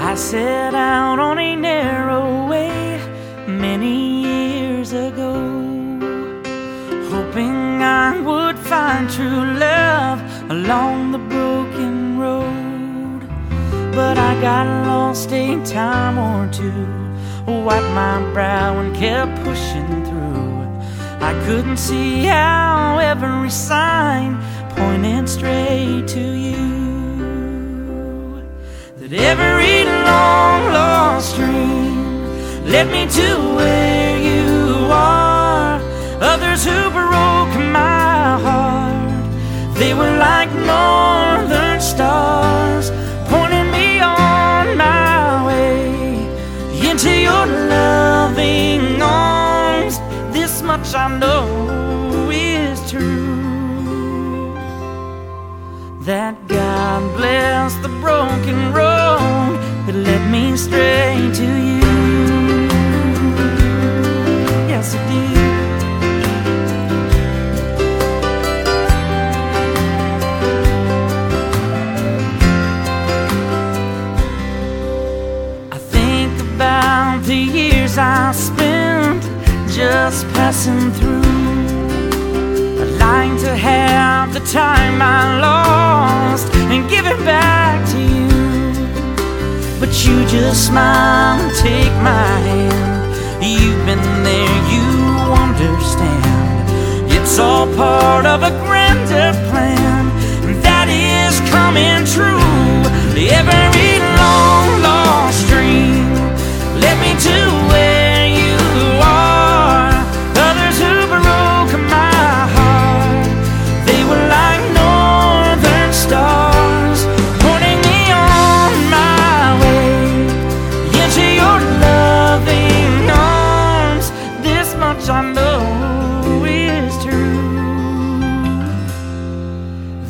I set out on a narrow way many years ago, hoping I would find true love along the broken road. But I got lost a time or two, wiped my brow and kept pushing through. I couldn't see how every sign pointed straight to you. Led me to where you are. Others who broke my heart, they were like northern stars, pointing me on my way into your loving arms. This much I know is true that God bless the broken road that led me straight to you. I spent just passing through. I'd like to have the time I lost and give it back to you. But you just smile and take my hand. You've been there, you understand. It's all part of a grander plan that is coming true.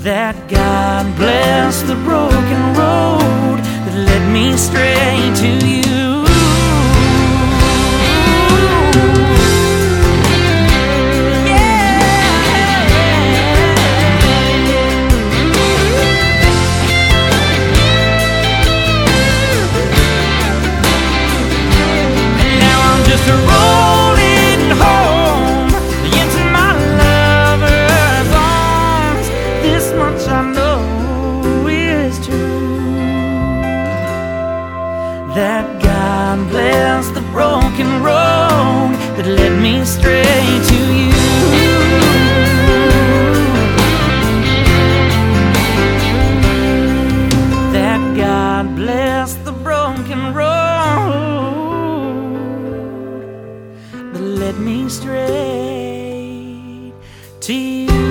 That God bless the broken road that led me straight to you. that God bless the broken road that led me straight to you. That God bless the broken road that led me straight to you.